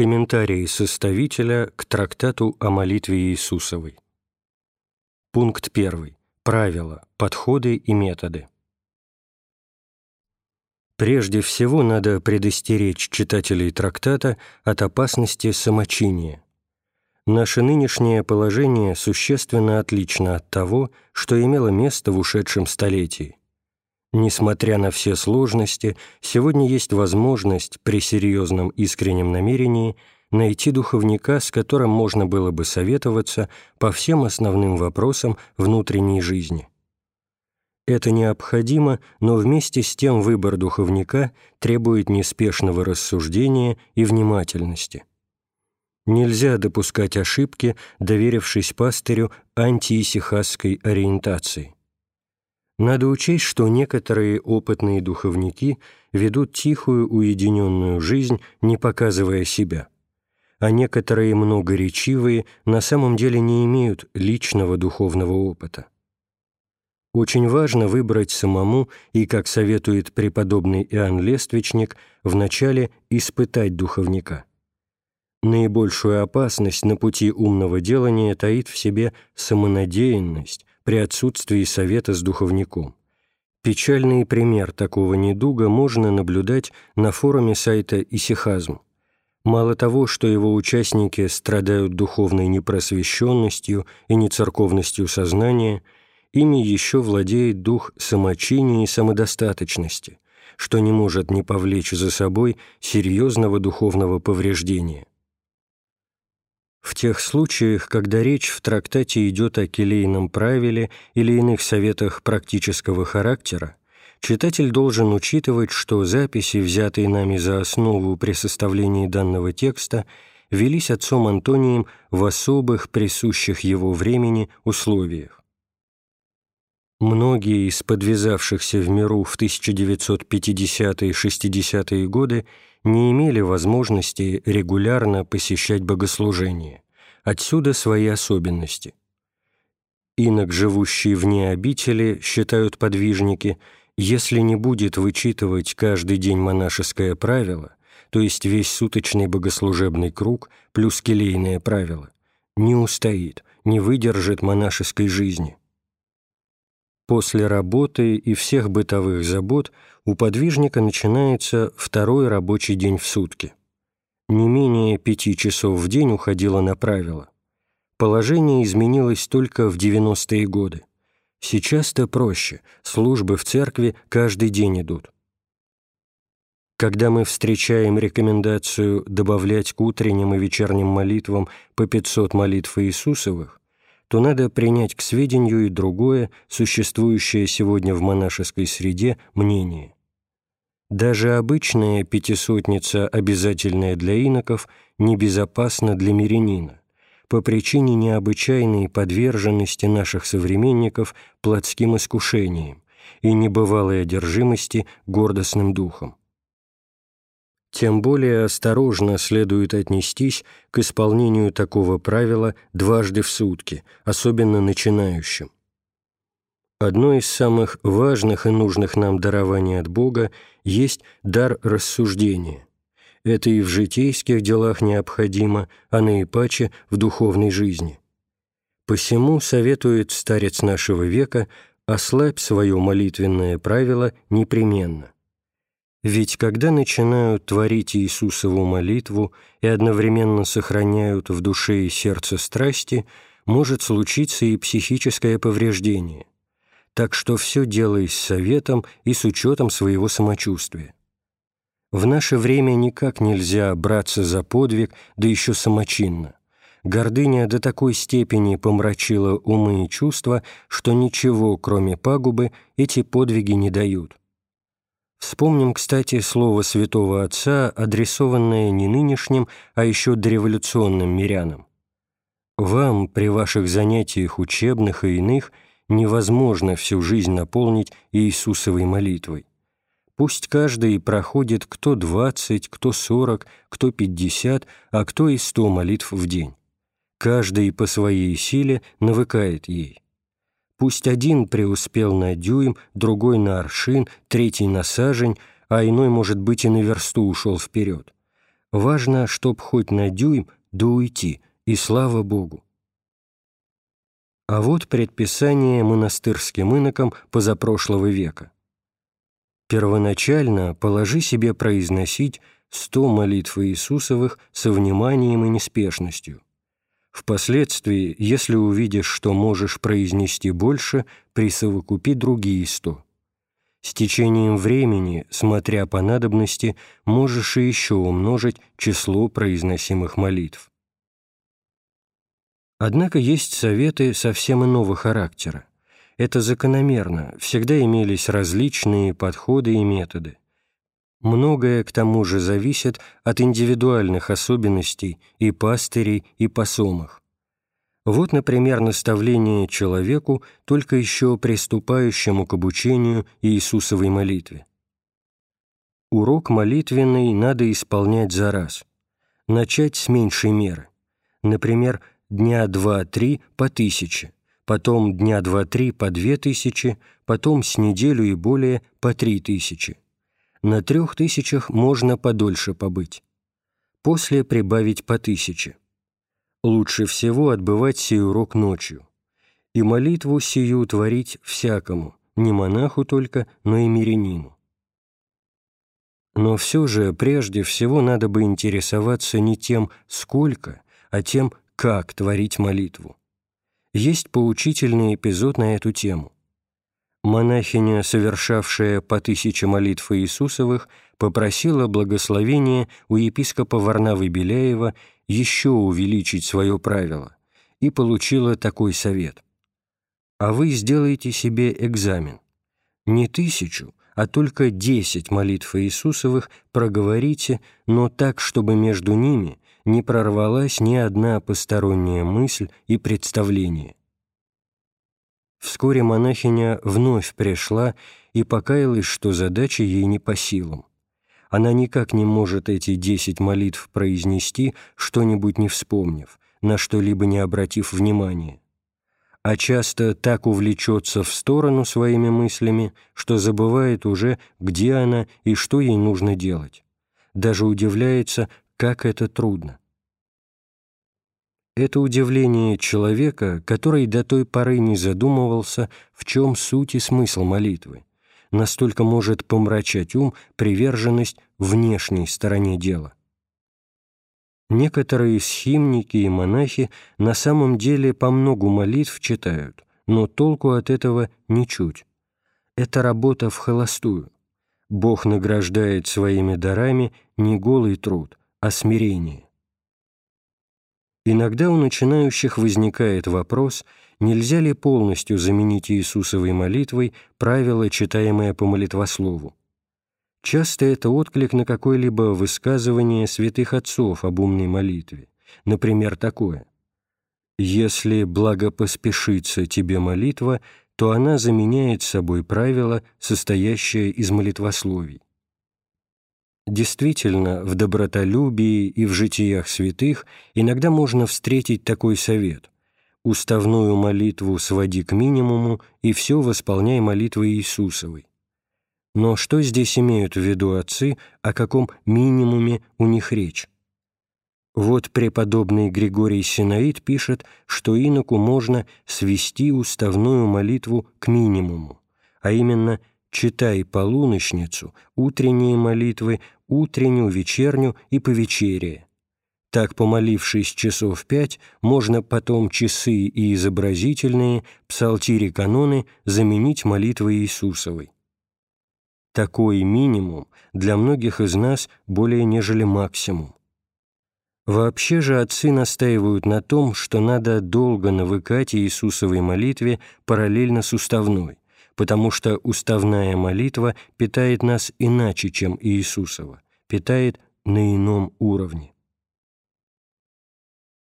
Комментарии составителя к трактату о молитве Иисусовой. Пункт 1. Правила, подходы и методы. Прежде всего надо предостеречь читателей трактата от опасности самочиния. Наше нынешнее положение существенно отлично от того, что имело место в ушедшем столетии. Несмотря на все сложности, сегодня есть возможность при серьезном искреннем намерении найти духовника, с которым можно было бы советоваться по всем основным вопросам внутренней жизни. Это необходимо, но вместе с тем выбор духовника требует неспешного рассуждения и внимательности. Нельзя допускать ошибки, доверившись пастырю антиисихасской ориентации. Надо учесть, что некоторые опытные духовники ведут тихую, уединенную жизнь, не показывая себя, а некоторые многоречивые на самом деле не имеют личного духовного опыта. Очень важно выбрать самому и, как советует преподобный Иоанн Лествичник, вначале испытать духовника. Наибольшую опасность на пути умного делания таит в себе самонадеянность, при отсутствии совета с духовником. Печальный пример такого недуга можно наблюдать на форуме сайта «Исихазм». Мало того, что его участники страдают духовной непросвещенностью и нецерковностью сознания, ими еще владеет дух самочиния и самодостаточности, что не может не повлечь за собой серьезного духовного повреждения. В тех случаях, когда речь в трактате идет о келейном правиле или иных советах практического характера, читатель должен учитывать, что записи, взятые нами за основу при составлении данного текста, велись отцом Антонием в особых, присущих его времени, условиях. Многие из подвязавшихся в миру в 1950-60-е годы не имели возможности регулярно посещать богослужения. Отсюда свои особенности. Инок, живущий вне обители, считают подвижники, если не будет вычитывать каждый день монашеское правило, то есть весь суточный богослужебный круг плюс келейное правило, не устоит, не выдержит монашеской жизни. После работы и всех бытовых забот у подвижника начинается второй рабочий день в сутки. Не менее пяти часов в день уходило на правила. Положение изменилось только в 90-е годы. Сейчас-то проще, службы в церкви каждый день идут. Когда мы встречаем рекомендацию добавлять к утренним и вечерним молитвам по 500 молитв Иисусовых, то надо принять к сведению и другое, существующее сегодня в монашеской среде, мнение. Даже обычная пятисотница, обязательная для иноков, небезопасна для мирянина по причине необычайной подверженности наших современников плотским искушениям и небывалой одержимости гордостным духом тем более осторожно следует отнестись к исполнению такого правила дважды в сутки, особенно начинающим. Одно из самых важных и нужных нам дарований от Бога есть дар рассуждения. Это и в житейских делах необходимо, а наипаче в духовной жизни. Посему советует старец нашего века ослабь свое молитвенное правило непременно – ведь когда начинают творить Иисусову молитву и одновременно сохраняют в душе и сердце страсти, может случиться и психическое повреждение. Так что все делай с советом и с учетом своего самочувствия. В наше время никак нельзя браться за подвиг, да еще самочинно. Гордыня до такой степени помрачила умы и чувства, что ничего, кроме пагубы, эти подвиги не дают. Вспомним, кстати, слово святого отца, адресованное не нынешним, а еще дореволюционным мирянам. «Вам при ваших занятиях учебных и иных невозможно всю жизнь наполнить Иисусовой молитвой. Пусть каждый проходит кто двадцать, кто сорок, кто пятьдесят, а кто и сто молитв в день. Каждый по своей силе навыкает ей. Пусть один преуспел на дюйм, другой на аршин, третий на сажень, а иной, может быть, и на версту ушел вперед. Важно, чтоб хоть на дюйм да уйти, и слава Богу. А вот предписание монастырским инокам позапрошлого века. Первоначально положи себе произносить сто молитв Иисусовых со вниманием и неспешностью. Впоследствии, если увидишь, что можешь произнести больше, присовокупи другие сто. С течением времени, смотря по надобности, можешь и еще умножить число произносимых молитв. Однако есть советы совсем иного характера. Это закономерно, всегда имелись различные подходы и методы. Многое, к тому же, зависит от индивидуальных особенностей и пастырей, и посомах. Вот, например, наставление человеку, только еще приступающему к обучению Иисусовой молитве. Урок молитвенный надо исполнять за раз. Начать с меньшей меры. Например, дня два-три по тысяче, потом дня два-три по две тысячи, потом с неделю и более по три тысячи на трех тысячах можно подольше побыть. После прибавить по тысяче. Лучше всего отбывать сей урок ночью. И молитву сию творить всякому, не монаху только, но и мирянину. Но все же прежде всего надо бы интересоваться не тем, сколько, а тем, как творить молитву. Есть поучительный эпизод на эту тему – монахиня, совершавшая по тысяче молитв Иисусовых, попросила благословения у епископа Варнавы Беляева еще увеличить свое правило и получила такой совет. «А вы сделайте себе экзамен. Не тысячу, а только десять молитв Иисусовых проговорите, но так, чтобы между ними не прорвалась ни одна посторонняя мысль и представление. Вскоре монахиня вновь пришла и покаялась, что задача ей не по силам. Она никак не может эти десять молитв произнести, что-нибудь не вспомнив, на что-либо не обратив внимания. А часто так увлечется в сторону своими мыслями, что забывает уже, где она и что ей нужно делать. Даже удивляется, как это трудно. Это удивление человека, который до той поры не задумывался, в чем суть и смысл молитвы. Настолько может помрачать ум приверженность внешней стороне дела. Некоторые схимники и монахи на самом деле по многу молитв читают, но толку от этого ничуть. Это работа в холостую. Бог награждает своими дарами не голый труд, а смирение. Иногда у начинающих возникает вопрос, нельзя ли полностью заменить Иисусовой молитвой правило, читаемое по молитвослову. Часто это отклик на какое-либо высказывание святых отцов об умной молитве. Например, такое «Если благопоспешится тебе молитва, то она заменяет собой правило, состоящее из молитвословий». Действительно, в добротолюбии и в житиях святых иногда можно встретить такой совет – уставную молитву своди к минимуму и все восполняй молитвой Иисусовой. Но что здесь имеют в виду отцы, о каком минимуме у них речь? Вот преподобный Григорий Синаид пишет, что иноку можно свести уставную молитву к минимуму, а именно читай полуночницу, утренние молитвы, утреннюю, вечерню и по вечере. Так, помолившись часов пять, можно потом часы и изобразительные, псалтири каноны заменить молитвой Иисусовой. Такой минимум для многих из нас более нежели максимум. Вообще же отцы настаивают на том, что надо долго навыкать Иисусовой молитве параллельно с уставной потому что уставная молитва питает нас иначе, чем Иисусова, питает на ином уровне.